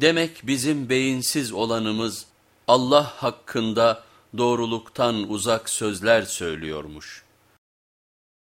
Demek bizim beyinsiz olanımız Allah hakkında doğruluktan uzak sözler söylüyormuş.''